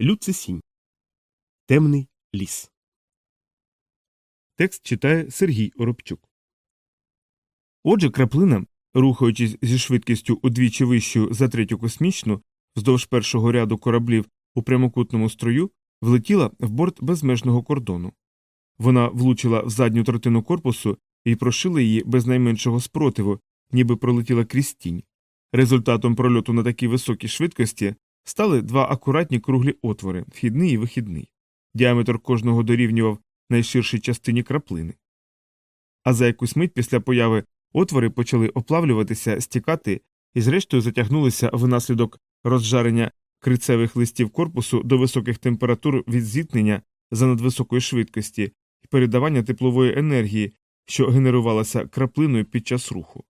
Люцисінь. Темний ліс. Текст читає Сергій Оробчук. Отже, краплина, рухаючись зі швидкістю удвічі вищою за третю космічну, вздовж першого ряду кораблів у прямокутному строю, влетіла в борт безмежного кордону. Вона влучила в задню третину корпусу і прошила її без найменшого спротиву, ніби пролетіла крізь тінь. Результатом прольоту на такій високій швидкості стали два акуратні круглі отвори вхідний і вихідний. Діаметр кожного дорівнював найширшій частині краплини. А за якусь мить після появи отвори почали оплавлюватися, стікати і, зрештою, затягнулися внаслідок розжарення крицевих листів корпусу до високих температур від зіткнення за надвисокої швидкості і передавання теплової енергії, що генерувалася краплиною під час руху.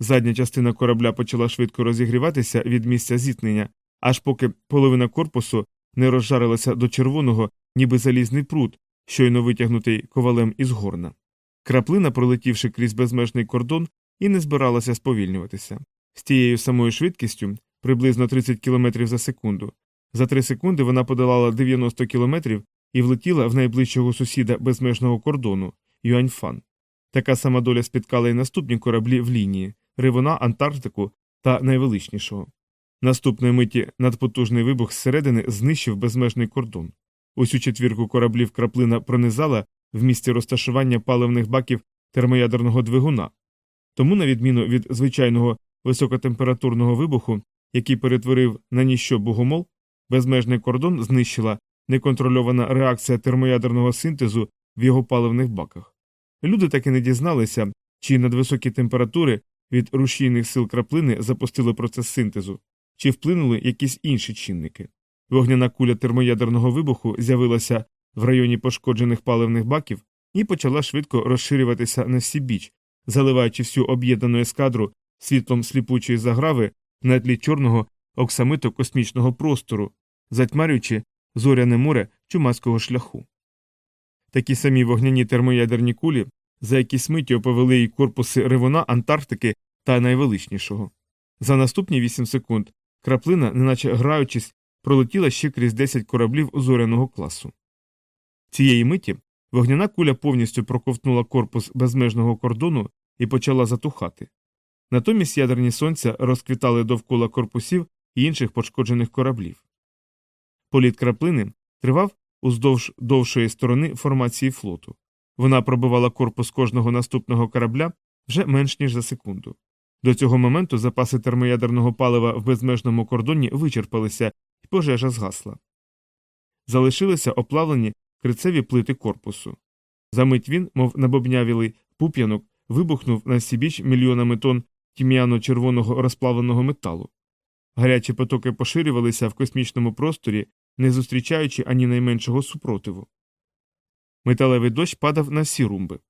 Задня частина корабля почала швидко розігріватися від місця зіткнення, аж поки половина корпусу не розжарилася до червоного, ніби залізний пруд, щойно витягнутий ковалем із горна. Краплина, пролетівши крізь безмежний кордон, і не збиралася сповільнюватися. З тією самою швидкістю, приблизно 30 км за секунду. За 3 секунди вона подолала 90 км і влетіла в найближчого сусіда безмежного кордону Юаньфан. Така сама доля спіткала й наступні кораблі в лінії Ривона, Антарктику та найвеличнішого. Наступної миті надпотужний вибух зсередини знищив безмежний кордон. Усю четвірку кораблів краплина пронизала в місці розташування паливних баків термоядерного двигуна. Тому, на відміну від звичайного високотемпературного вибуху, який перетворив на ніщо богомол, безмежний кордон знищила неконтрольована реакція термоядерного синтезу в його паливних баках. Люди таки не дізналися, чи надвисокі температури від рушійних сил краплини запустили процес синтезу, чи вплинули якісь інші чинники. Вогняна куля термоядерного вибуху з'явилася в районі пошкоджених паливних баків і почала швидко розширюватися на всі біч, заливаючи всю об'єднану ескадру світлом сліпучої заграви на тлі чорного оксамиту космічного простору, затьмарюючи зоряне море чумацького шляху. Такі самі вогняні термоядерні кулі за якісь миті оповели й корпуси Ревона, Антарктики та найвеличнішого. За наступні 8 секунд краплина, неначе граючись, пролетіла ще крізь 10 кораблів зоряного класу. Цієї миті вогняна куля повністю проковтнула корпус безмежного кордону і почала затухати. Натомість ядерні сонця розквітали довкола корпусів і інших пошкоджених кораблів. Політ краплини тривав уздовж довшої сторони формації флоту. Вона пробивала корпус кожного наступного корабля вже менш ніж за секунду. До цього моменту запаси термоядерного палива в безмежному кордоні вичерпалися, і пожежа згасла. Залишилися оплавлені крицеві плити корпусу. Замить він, мов набобнявілий пуп'янок, вибухнув на сібіч мільйонами тонн тім'яно червоного розплавленого металу. Гарячі потоки поширювалися в космічному просторі, не зустрічаючи ані найменшого супротиву. Металевий дощ падав на всі румби.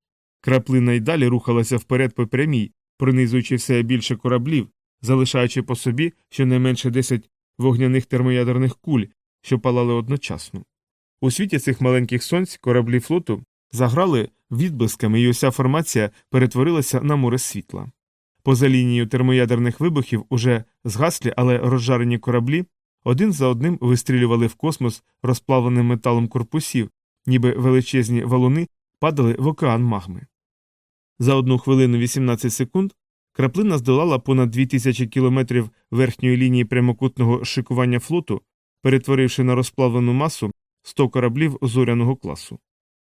Краплина й далі рухалася вперед по прямій, пронизуючи все більше кораблів, залишаючи по собі щонайменше 10 вогняних термоядерних куль, що палали одночасно. У світі цих маленьких сонць кораблі флоту заграли відблисками, і уся формація перетворилася на море світла. Поза лінією термоядерних вибухів уже згаслі, але розжарені кораблі один за одним вистрілювали в космос розплавленим металом корпусів, ніби величезні валуни падали в океан магми. За одну хвилину 18 секунд краплина здолала понад 2000 кілометрів верхньої лінії прямокутного шикування флоту, перетворивши на розплавлену масу 100 кораблів зоряного класу.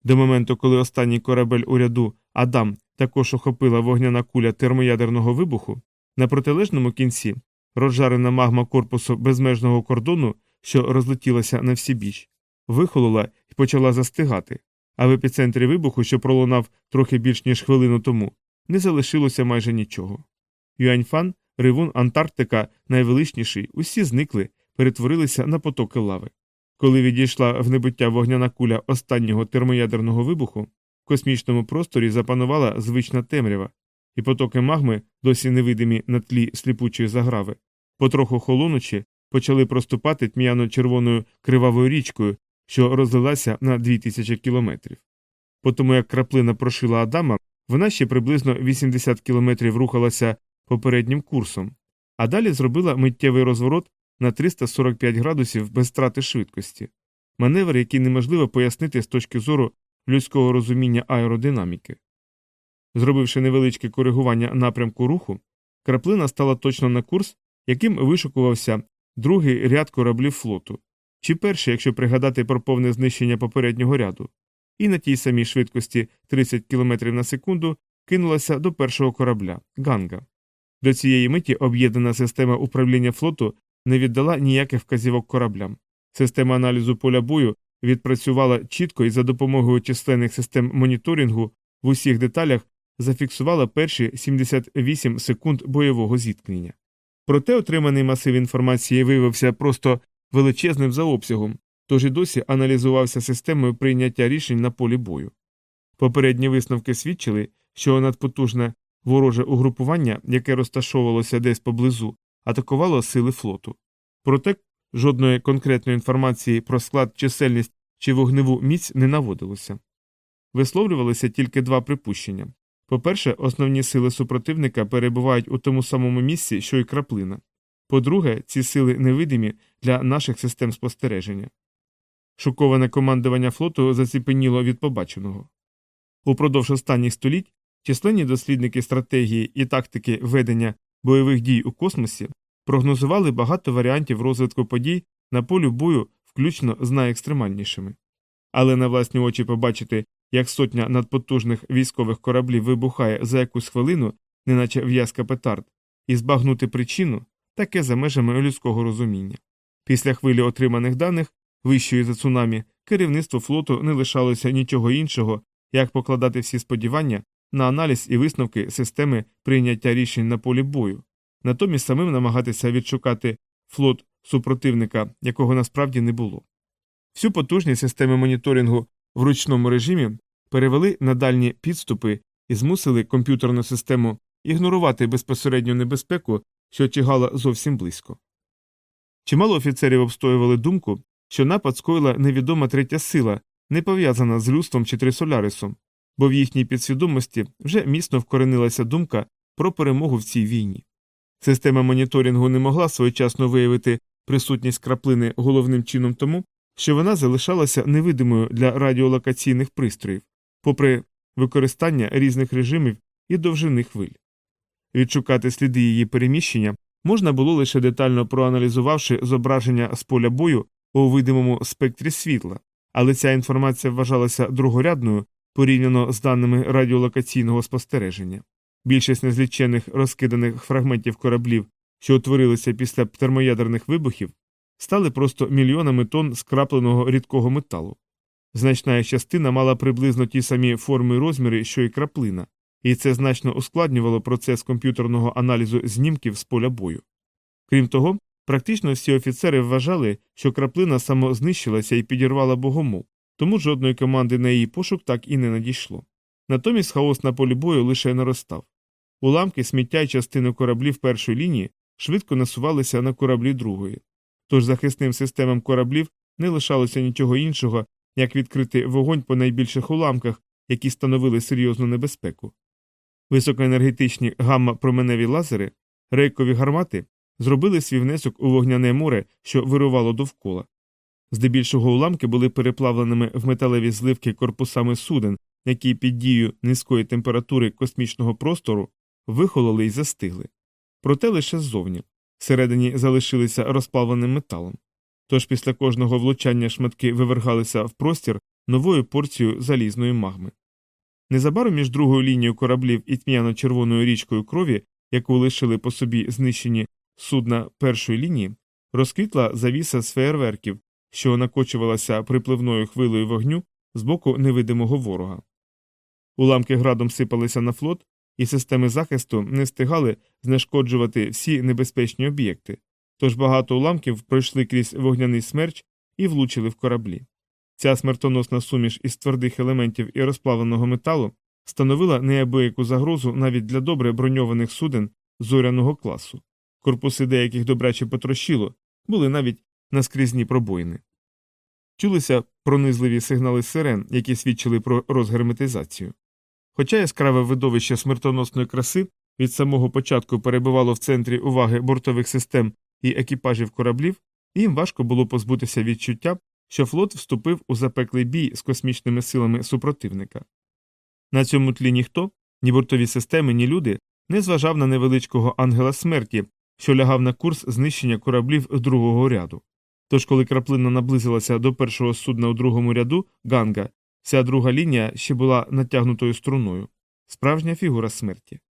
До моменту, коли останній корабель у ряду Адам також охопила вогняна куля термоядерного вибуху, на протилежному кінці розжарена магма корпусу безмежного кордону, що розлетілася на всі біч, вихолола і почала застигати, а в епіцентрі вибуху, що пролунав трохи більш ніж хвилину тому, не залишилося майже нічого. Юаньфан, Ривун, Антарктика, найвеличніший, усі зникли, перетворилися на потоки лави. Коли відійшла в небуття вогняна куля останнього термоядерного вибуху, в космічному просторі запанувала звична темрява, і потоки магми, досі невидимі на тлі сліпучої заграви, потроху холонучи, почали проступати тьмяно червоною кривавою річкою, що розлилася на 2000 кілометрів. По тому як краплина прошила Адама, вона ще приблизно 80 кілометрів рухалася попереднім курсом, а далі зробила миттєвий розворот на 345 градусів без втрати швидкості, маневр, який неможливо пояснити з точки зору людського розуміння аеродинаміки. Зробивши невеличке коригування напрямку руху, краплина стала точно на курс, яким вишукувався другий ряд кораблів флоту, чи перший, якщо пригадати про повне знищення попереднього ряду, і на тій самій швидкості 30 км на секунду кинулася до першого корабля Ганга. До цієї миті об'єднана система управління флоту не віддала ніяких вказівок кораблям. Система аналізу поля бою відпрацювала чітко і за допомогою численних систем моніторингу в усіх деталях зафіксувала перші 78 секунд бойового зіткнення. Проте отриманий масив інформації виявився просто величезним за обсягом, тож і досі аналізувався системою прийняття рішень на полі бою. Попередні висновки свідчили, що надпотужне вороже угрупування, яке розташовувалося десь поблизу, атакувало сили флоту. Проте жодної конкретної інформації про склад, чисельність чи вогневу міць не наводилося. Висловлювалися тільки два припущення по-перше, основні сили супротивника перебувають у тому самому місці, що й краплина. По-друге, ці сили невидимі для наших систем спостереження. Шоковане командування флоту заціпеніло від побаченого. Упродовж останніх століть численні дослідники стратегії і тактики ведення бойових дій у космосі прогнозували багато варіантів розвитку подій на полі бою, включно з найекстремальнішими. Але на власні очі побачити, як сотня надпотужних військових кораблів вибухає за якусь хвилину, неначе в'язка петард, і збагнути причину таке за межами людського розуміння. Після хвилі отриманих даних, вищої за цунамі, керівництво флоту не лишалося нічого іншого, як покладати всі сподівання на аналіз і висновки системи прийняття рішень на полі бою, натомість самим намагатися відшукати флот супротивника, якого насправді не було. Всю потужність системи моніторингу в ручному режимі перевели на дальні підступи і змусили комп'ютерну систему ігнорувати безпосередню небезпеку, що тягала зовсім близько. Чимало офіцерів обстоювали думку, що напад скоїла невідома третя сила, не пов'язана з людством чи трисолярисом, бо в їхній підсвідомості вже міцно вкоренилася думка про перемогу в цій війні. Система моніторингу не могла своєчасно виявити присутність краплини головним чином тому, що вона залишалася невидимою для радіолокаційних пристроїв, попри використання різних режимів і довжини хвиль. Відшукати сліди її переміщення можна було лише детально проаналізувавши зображення з поля бою у видимому спектрі світла, але ця інформація вважалася другорядною порівняно з даними радіолокаційного спостереження. Більшість незлічених розкиданих фрагментів кораблів, що утворилися після термоядерних вибухів, стали просто мільйонами тонн скрапленого рідкого металу. Значна частина мала приблизно ті самі форми і розміри, що й краплина, і це значно ускладнювало процес комп'ютерного аналізу знімків з поля бою. Крім того, практично всі офіцери вважали, що краплина самознищилася і підірвала богомол, тому жодної команди на її пошук так і не надійшло. Натомість хаос на полі бою лише наростав. Уламки, сміття й частини кораблів першої лінії швидко насувалися на кораблі другої. Тож захисним системам кораблів не лишалося нічого іншого, як відкрити вогонь по найбільших уламках, які становили серйозну небезпеку. Високоенергетичні гамма-променеві лазери, рейкові гармати зробили свій внесок у вогняне море, що вирувало довкола. Здебільшого уламки були переплавленими в металеві зливки корпусами суден, які під дією низької температури космічного простору вихололи й застигли. Проте лише ззовні. Всередині залишилися розплавленим металом. Тож після кожного влучання шматки вивергалися в простір новою порцією залізної магми. Незабаром між другою лінією кораблів і тьмяно-червоною річкою крові, яку лишили по собі знищені судна першої лінії, розквітла завіса з феєрверків, що накочувалася припливною хвилею вогню з боку невидимого ворога. Уламки градом сипалися на флот, і системи захисту не встигали знешкоджувати всі небезпечні об'єкти, тож багато уламків пройшли крізь вогняний смерч і влучили в кораблі. Ця смертоносна суміш із твердих елементів і розплавленого металу становила неабияку загрозу навіть для добре броньованих суден зоряного класу. Корпуси деяких добряче потрощило, були навіть наскрізні пробоїни. Чулися пронизливі сигнали сирен, які свідчили про розгерметизацію. Хоча яскраве видовище смертоносної краси від самого початку перебувало в центрі уваги бортових систем і екіпажів кораблів, їм важко було позбутися відчуття, що флот вступив у запеклий бій з космічними силами супротивника. На цьому тлі ніхто, ні бортові системи, ні люди не зважав на невеличкого ангела смерті, що лягав на курс знищення кораблів другого ряду. Тож, коли краплина наблизилася до першого судна у другому ряду ганга, вся друга лінія ще була натягнутою струною справжня фігура смерті.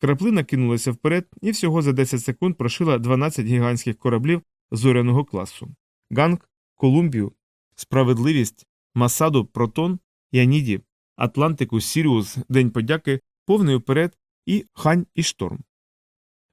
Краплина кинулася вперед і всього за 10 секунд прошила 12 гігантських кораблів зоряного класу Ганг, Колумбію, Справедливість, Масаду, Протон, Яніді, Атлантику, Сіріус, День подяки, повний вперед і хань і шторм.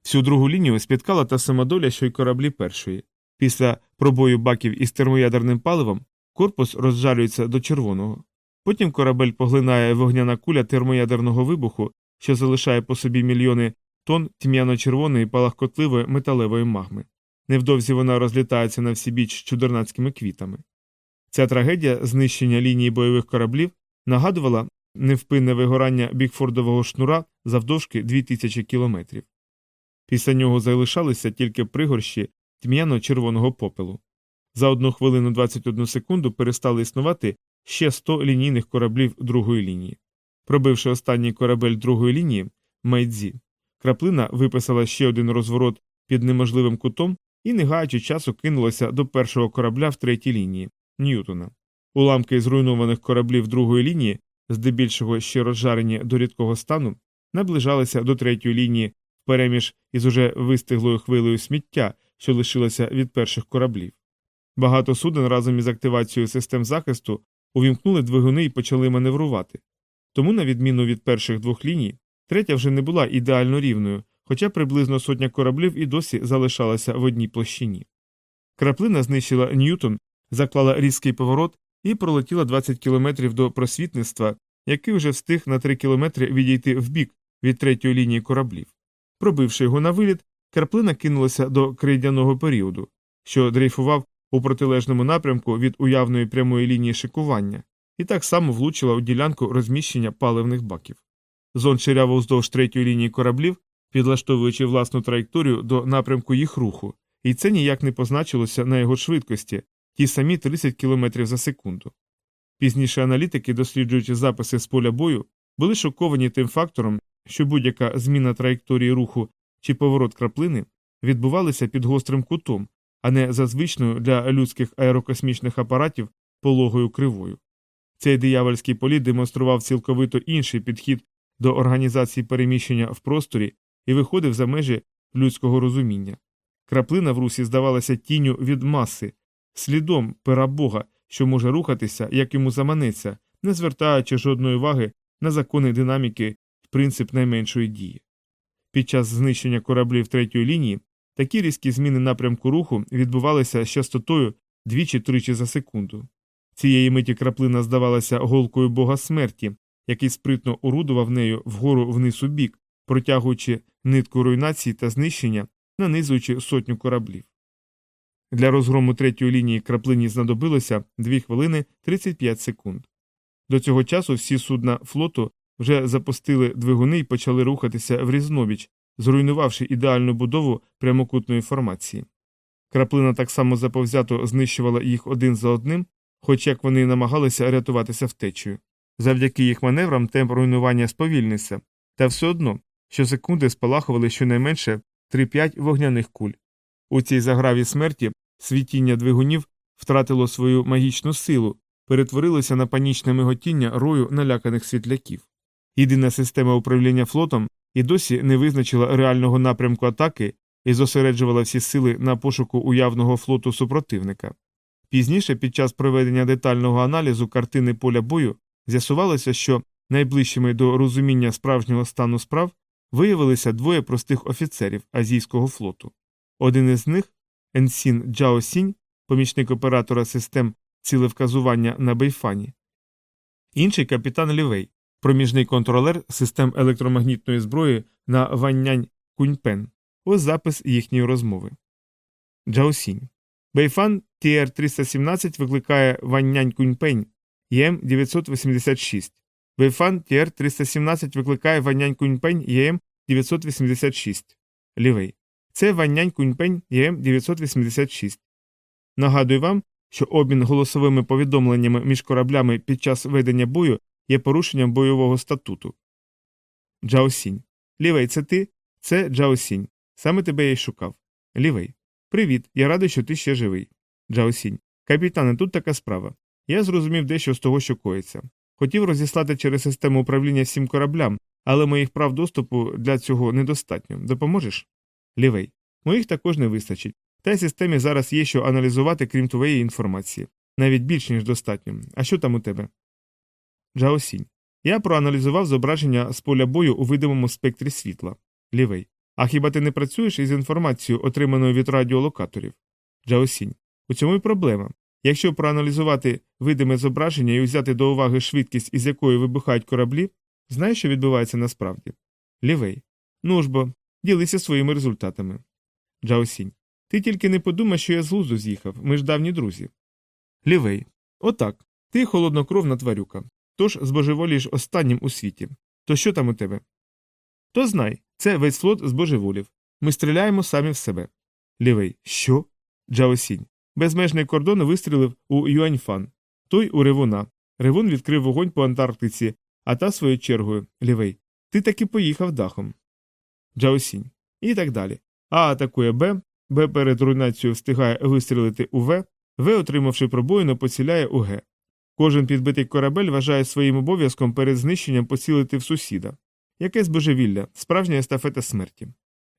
Всю другу лінію спіткала та сама доля, що й кораблі першої. Після пробою баків із термоядерним паливом корпус розжарюється до червоного. Потім корабель поглинає вогняна куля термоядерного вибуху, що залишає по собі мільйони тонн тьмяно-червоної палахкотливої металевої магми. Невдовзі вона розлітається на всі біч чудернацькими квітами. Ця трагедія знищення лінії бойових кораблів нагадувала невпинне вигорання бікфордового шнура завдовжки 2000 кілометрів. Після нього залишалися тільки пригорщі тьмяно-червоного попелу. За одну хвилину 21 секунду перестали існувати ще 100 лінійних кораблів другої лінії. Пробивши останній корабель другої лінії, Майдзі, краплина виписала ще один розворот під неможливим кутом і, не гаючи часу, кинулася до першого корабля в третій лінії Ньютона. Уламки зруйнованих кораблів другої лінії, здебільшого ще розжарені до рідкого стану, наближалися до третьої лінії впереміж із уже вистиглою хвилею сміття, що лишилося від перших кораблів. Багато суден разом із активацією систем захисту увімкнули двигуни і почали маневрувати. Тому, на відміну від перших двох ліній, третя вже не була ідеально рівною, хоча приблизно сотня кораблів і досі залишалася в одній площині. Краплина знищила Ньютон, заклала різкий поворот і пролетіла 20 кілометрів до просвітництва, який вже встиг на 3 кілометри відійти вбік від третьої лінії кораблів. Пробивши його на виліт, краплина кинулася до крейдяного періоду, що дрейфував у протилежному напрямку від уявної прямої лінії шикування, і так само влучила у ділянку розміщення паливних баків. Зон ширяв уздовж третьої лінії кораблів, підлаштовуючи власну траєкторію до напрямку їх руху, і це ніяк не позначилося на його швидкості ті самі 30 км за секунду. Пізніше аналітики, досліджуючи записи з поля бою, були шоковані тим фактором, що будь-яка зміна траєкторії руху чи поворот краплини відбувалися під гострим кутом, а не за звичною для людських аерокосмічних апаратів пологою кривою. Цей диявольський політ демонстрував цілковито інший підхід до організації переміщення в просторі і виходив за межі людського розуміння. Краплина в русі здавалася тінню від маси, слідом пера Бога, що може рухатися, як йому заманеться, не звертаючи жодної уваги на закони динаміки і принцип найменшої дії. Під час знищення кораблів третьої лінії такі різкі зміни напрямку руху відбувалися з частотою двічі-тричі за секунду. Цієї миті краплина здавалася голкою бога смерті, який спритно орудував нею вгору вниз у бік, протягуючи нитку руйнації та знищення, нанизуючи сотню кораблів. Для розгрому третьої лінії краплині знадобилося 2 хвилини 35 секунд. До цього часу всі судна флоту вже запустили двигуни і почали рухатися в різнобіч, зруйнувавши ідеальну будову прямокутної формації. Краплина так само заповзято знищувала їх один за одним, хоч як вони намагалися рятуватися втечею. Завдяки їх маневрам темп руйнування сповільнився, та все одно щосекунди спалахували щонайменше 3-5 вогняних куль. У цій заграві смерті світіння двигунів втратило свою магічну силу, перетворилося на панічне миготіння рою наляканих світляків. Єдина система управління флотом і досі не визначила реального напрямку атаки і зосереджувала всі сили на пошуку уявного флоту супротивника. Пізніше, під час проведення детального аналізу картини поля бою, з'ясувалося, що найближчими до розуміння справжнього стану справ виявилися двоє простих офіцерів азійського флоту. Один із них Енсін Джао Сінь, помічник оператора систем цілевказування на Бейфані, інший капітан Лі Вей, проміжний контролер систем електромагнітної зброї на Ваннянь Куньпен. Ось запис їхньої розмови. Джао Сінь. Бейфан тр 317 викликає Ваннянь Куньпень ЄМ 986. Бейфан тр 317 викликає Ваннянь Куньпень ЄМ 986. Лівей. Це Ваннянь Куньпень ЄМ 986. Нагадую вам, що обмін голосовими повідомленнями між кораблями під час ведення бою є порушенням бойового статуту. Джаосінь. Лівей, це ти? Це Джаосінь. Саме тебе я й шукав. Лівей. Привіт. Я радий, що ти ще живий. Джаосінь. Капітане, тут така справа. Я зрозумів дещо з того, що коїться. Хотів розіслати через систему управління всім кораблям, але моїх прав доступу для цього недостатньо. Допоможеш? Лівей. Моїх також не вистачить. Та й системі зараз є що аналізувати, крім твоєї інформації. Навіть більш ніж достатньо. А що там у тебе? Джаосінь. Я проаналізував зображення з поля бою у видимому спектрі світла. Лівей. А хіба ти не працюєш із інформацією, отриманою від радіолокаторів? Джаосінь. У цьому й проблема. Якщо проаналізувати видиме зображення і взяти до уваги швидкість, із якою вибухають кораблі, знаєш, що відбувається насправді? Лівей. Ну ж бо, ділися своїми результатами. Джаосінь. Ти тільки не подумай, що я з лузу з'їхав, ми ж давні друзі. Лівей. Отак. Ти холоднокровна тварюка. Тож збожеволієш останнім у світі. То що там у тебе? То знай, це весь флот збожеволів. Ми стріляємо самі в себе. Лівей. Що? Джаосінь. Безмежний кордон вистрілив у Юаньфан. Той у Ревуна. Ревун відкрив вогонь по Антарктиці, а та своєю чергою Лівей. Ти таки поїхав дахом. Джаосінь. І так далі. А атакує Б, Б перед руйнацією встигає вистрілити у В, В, отримавши пробоїну, поціляє у Г. Кожен підбитий корабель вважає своїм обов'язком перед знищенням поцілити в сусіда. Яке збожевілля, справжня естафета смерті.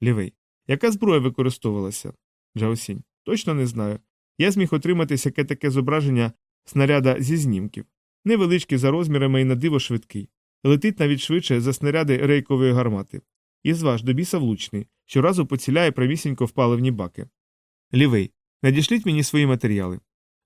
Лівей. Яка зброя використовувалася? Джаосінь. Точно не знаю. Я зміг отримати сяке таке зображення снаряда зі знімків. Невеличкий за розмірами і на диво швидкий. Летить навіть швидше за снаряди рейкової гармати. І зваж до біса влучний, щоразу поціляє правісінько в паливні баки. Лівей. Надішліть мені свої матеріали.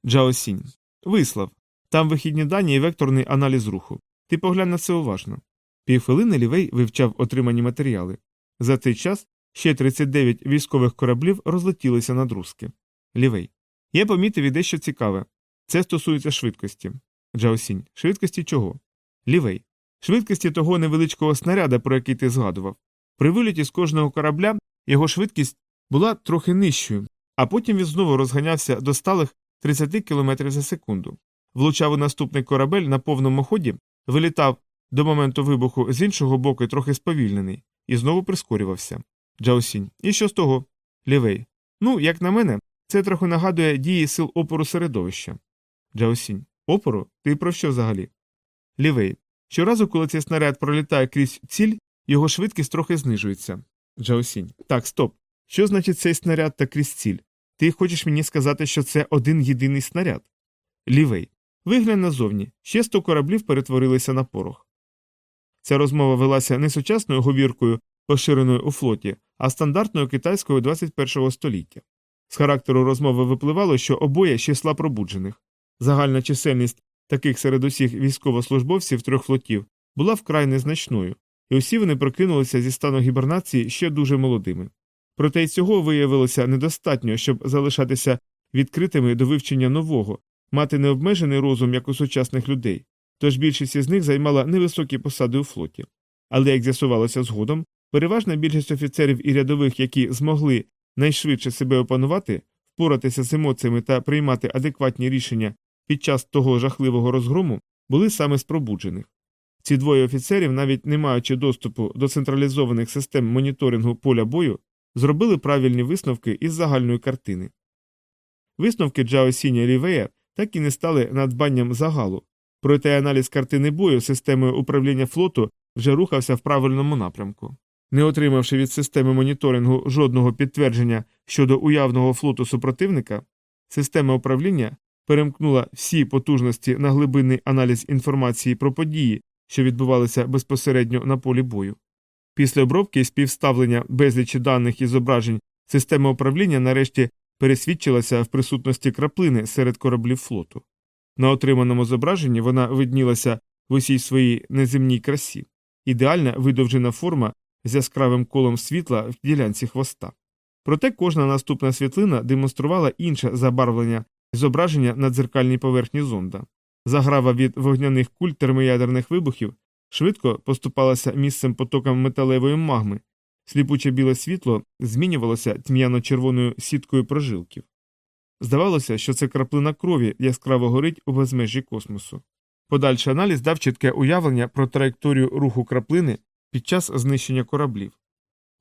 Джаосінь. Вислав. Там вихідні дані і векторний аналіз руху. Ти поглянь на це уважно. Півхвилини лівей вивчав отримані матеріали. За цей час ще 39 військових кораблів розлетілися на друзки. Лівей. Я помітив дещо цікаве. Це стосується швидкості. Джаосінь. Швидкості чого? Лівей. Швидкості того невеличкого снаряда, про який ти згадував. При виліті з кожного корабля його швидкість була трохи нижчою, а потім він знову розганявся до сталих 30 км за секунду. Влучав у наступний корабель на повному ході, вилітав до моменту вибуху з іншого боку трохи сповільнений, і знову прискорювався. Джаосінь. І що з того? Лівей. Ну, як на мене, це трохи нагадує дії сил опору середовища. Джаосінь. Опору? Ти про що взагалі? Лівей. Щоразу, коли цей снаряд пролітає крізь ціль, його швидкість трохи знижується. Джаосінь. Так, стоп. Що значить цей снаряд та крізь ціль? Ти хочеш мені сказати, що це один єдиний снаряд? Лівей. Виглянь назовні. Ще сто кораблів перетворилися на порох. Ця розмова велася не сучасною говіркою, поширеною у флоті, а стандартною китайською 21 століття. З характеру розмови випливало, що обоє з числа пробуджених. Загальна чисельність таких серед усіх військовослужбовців трьох флотів була вкрай незначною, і усі вони прокинулися зі стану гібернації ще дуже молодими. Проте й цього виявилося недостатньо, щоб залишатися відкритими до вивчення нового, мати необмежений розум як у сучасних людей, тож більшість із них займала невисокі посади у флоті. Але, як з'ясувалося згодом, переважна більшість офіцерів і рядових, які змогли найшвидше себе опанувати, впоратися з емоціями та приймати адекватні рішення під час того жахливого розгрому, були саме з пробуджених. Ці двоє офіцерів, навіть не маючи доступу до централізованих систем моніторингу поля бою, зробили правильні висновки із загальної картини. Висновки Джао Сіня Рівея так і не стали надбанням загалу, проте аналіз картини бою системою управління флоту вже рухався в правильному напрямку. Не отримавши від системи моніторингу жодного підтвердження щодо уявного флоту супротивника, система управління перемкнула всі потужності на глибинний аналіз інформації про події, що відбувалися безпосередньо на полі бою. Після обробки і співставлення безлічі даних і зображень система управління нарешті пересвідчилася в присутності краплини серед кораблів флоту. На отриманому зображенні вона виднілася в усій своїй неземній красі, ідеальна видовжена форма з яскравим колом світла в ділянці хвоста. Проте кожна наступна світлина демонструвала інше забарвлення зображення на дзеркальній поверхні зонда. Заграва від вогняних куль термоядерних вибухів швидко поступалася місцем потокам металевої магми, Сліпуче біле світло змінювалося тьмяно-червоною сіткою прожилків. Здавалося, що це краплина крові яскраво горить у безмежі космосу. Подальший аналіз дав чітке уявлення про траєкторію руху краплини під час знищення кораблів.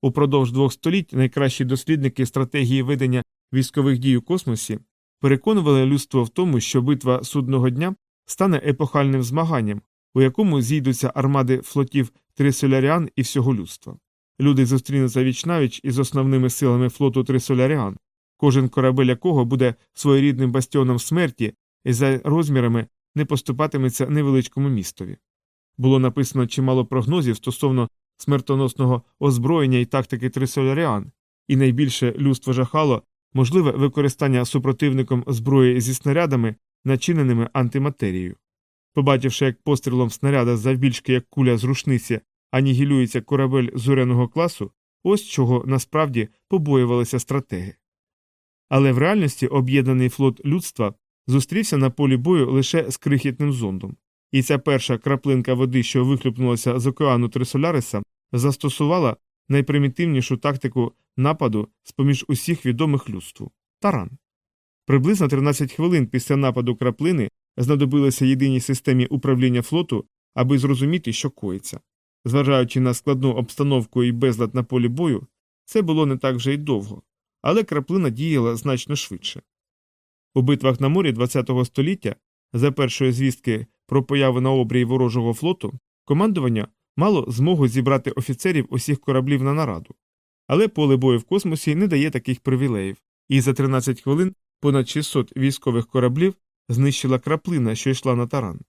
Упродовж двох століть найкращі дослідники стратегії ведення військових дій у космосі переконували людство в тому, що битва судного дня стане епохальним змаганням, у якому зійдуться армади флотів Трисоляріан і всього людства. Люди зустрінуться вічнавіч із основними силами флоту Трисоляріан, кожен корабель якого буде своєрідним бастіоном смерті і за розмірами не поступатиметься невеличкому містові. Було написано чимало прогнозів стосовно смертоносного озброєння і тактики Трисоляріан, і найбільше людство жахало можливе використання супротивником зброї зі снарядами, начиненими антиматерією. Побачивши, як пострілом снаряда завбільшки як куля з рушниці анігілюється корабель зоряного класу, ось чого насправді побоювалися стратеги. Але в реальності об'єднаний флот людства зустрівся на полі бою лише з крихітним зондом, і ця перша краплинка води, що вихлюпнулася з океану Трисоляриса, застосувала найпримітивнішу тактику нападу з поміж усіх відомих людству таран. Приблизно 13 хвилин після нападу краплини знадобилося єдиній системі управління флоту, аби зрозуміти, що коїться. Зважаючи на складну обстановку і безлад на полі бою, це було не так вже й довго, але краплина діяла значно швидше. У битвах на морі ХХ століття, за першої звістки про появу на обрії ворожого флоту, командування мало змогу зібрати офіцерів усіх кораблів на нараду. Але поле бою в космосі не дає таких привілеїв, і за 13 хвилин понад 600 військових кораблів знищила краплина, що йшла на таран.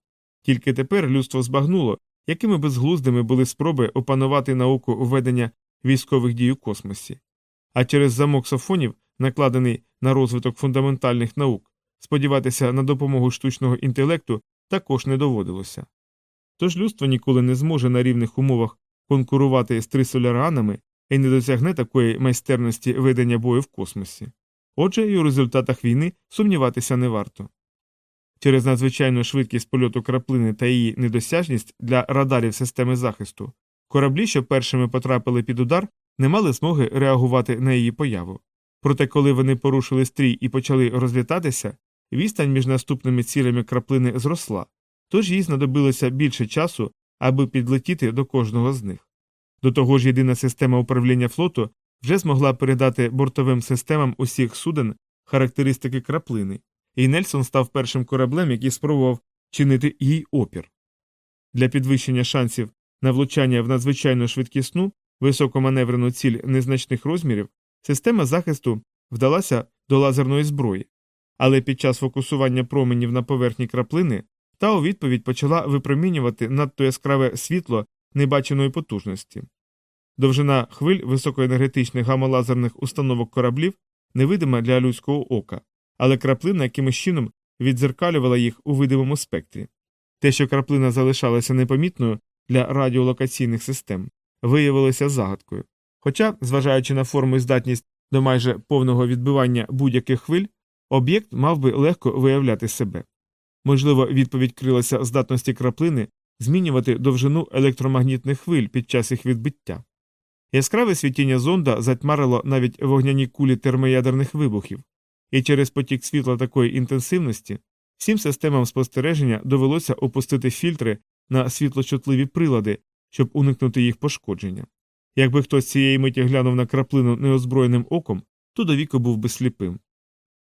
Тільки тепер людство збагнуло, якими безглуздими були спроби опанувати науку ведення військових дій у космосі. А через замок софонів, накладений на розвиток фундаментальних наук, сподіватися на допомогу штучного інтелекту також не доводилося. Тож людство ніколи не зможе на рівних умовах конкурувати з трисоляранами і не досягне такої майстерності ведення бою в космосі. Отже, і у результатах війни сумніватися не варто. Через надзвичайну швидкість польоту краплини та її недосяжність для радарів системи захисту, кораблі, що першими потрапили під удар, не мали змоги реагувати на її появу. Проте, коли вони порушили стрій і почали розлітатися, відстань між наступними цілями краплини зросла, тож їй знадобилося більше часу, аби підлетіти до кожного з них. До того ж, єдина система управління флоту вже змогла передати бортовим системам усіх суден характеристики краплини, і Нельсон став першим кораблем, який спробував чинити їй опір. Для підвищення шансів на влучання в надзвичайно швидкісну, високоманеврену ціль незначних розмірів, система захисту вдалася до лазерної зброї, але під час фокусування променів на поверхні краплини та у відповідь почала випромінювати надто яскраве світло небаченої потужності. Довжина хвиль високоенергетичних гамалазерних установок кораблів невидима для людського ока, але краплина якимось чином віддзеркалювала їх у видимому спектрі. Те, що краплина залишалася непомітною для радіолокаційних систем, виявилося загадкою. Хоча, зважаючи на форму і здатність до майже повного відбивання будь-яких хвиль, об'єкт мав би легко виявляти себе. Можливо, відповідь крилася здатності краплини змінювати довжину електромагнітних хвиль під час їх відбиття. Яскраве світіння зонда затьмарило навіть вогняні кулі термоядерних вибухів, і через потік світла такої інтенсивності всім системам спостереження довелося опустити фільтри на світлочутливі прилади, щоб уникнути їх пошкодження. Якби хтось цієї миті глянув на краплину неозброєним оком, то до віку був би сліпим.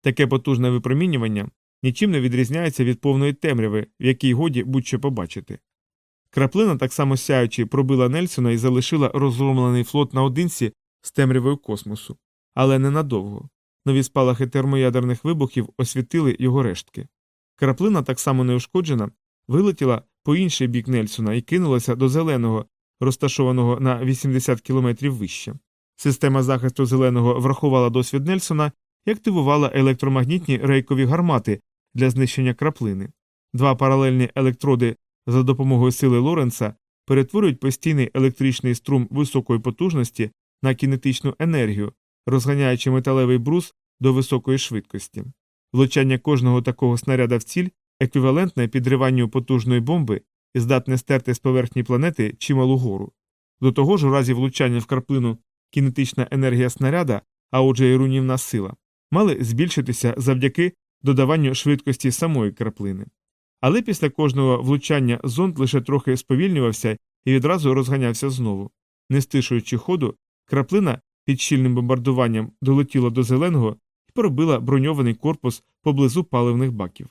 Таке потужне випромінювання нічим не відрізняється від повної темряви, в якій годі будь-що побачити. Краплина, так само сяючи, пробила Нельсона і залишила розгромлений флот наодинці з темрявою космосу, але ненадовго. Нові спалахи термоядерних вибухів освітили його рештки. Краплина, так само неушкоджена, вилетіла по інший бік Нельсона і кинулася до зеленого, розташованого на 80 кілометрів вище. Система захисту зеленого врахувала досвід Нельсона і активувала електромагнітні рейкові гармати для знищення краплини. Два паралельні електроди за допомогою сили Лоренца перетворюють постійний електричний струм високої потужності на кінетичну енергію, розганяючи металевий брус до високої швидкості. Влучання кожного такого снаряда в ціль еквівалентне підриванню потужної бомби і здатне стерти з поверхні планети чималу гору. До того ж, у разі влучання в краплину кінетична енергія снаряда, а отже і руйнівна сила, мали збільшитися завдяки додаванню швидкості самої краплини. Але після кожного влучання зонд лише трохи сповільнювався і відразу розганявся знову. Не стишуючи ходу, краплина під щільним бомбардуванням долетіла до зеленого і пробила броньований корпус поблизу паливних баків.